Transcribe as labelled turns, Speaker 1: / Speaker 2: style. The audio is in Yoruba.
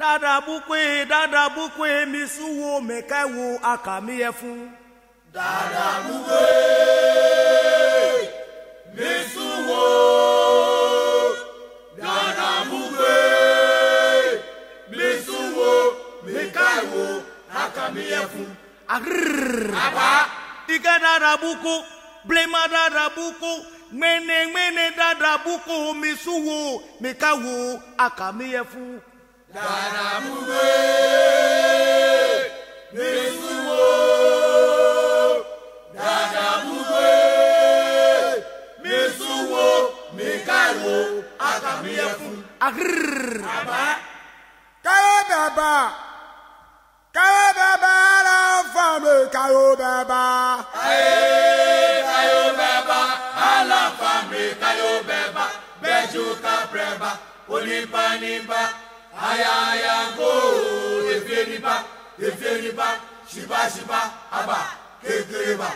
Speaker 1: dada bukwe dada bukwe misuwo, suwo mẹka wo dada bukwe misuwo. dada bukwe misuwo, suwo mẹka wo aka mi dada buku blema dada buku gbene gbene dada buku mi suwo mẹka dàràmúgbé mísúwò dàràmúgbé mísúwò míkàlò àkàmìyẹfun. àbá. káyọ̀ bàbá káyọ̀ bàbá la fà mí káyọ̀ bàbá. káyọ̀ bàbá ala fà mí káyọ̀ bàbá bẹ́jú ká ayayago efieniba efieniba shibashiba aba kekereba.